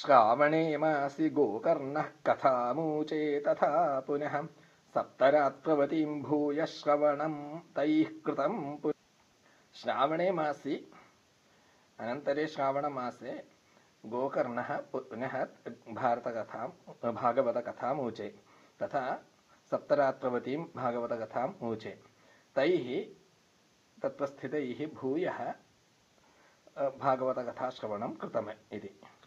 श्रावणे मासि गोकर्णः कथामूचे तथा पुनः सप्तरात्रवतीं भूय श्रवणं तैः कृतं श्रावणे मासि अनन्तरे श्रावणमासे गोकर्णः पुनः भारतकथां भागवतकथाम् ऊचे तथा सप्तरात्रवतीं भागवतकथाम् ऊचे तैः तत्र स्थितैः भूयः भागवतकथाश्रवणं कृतम् इति।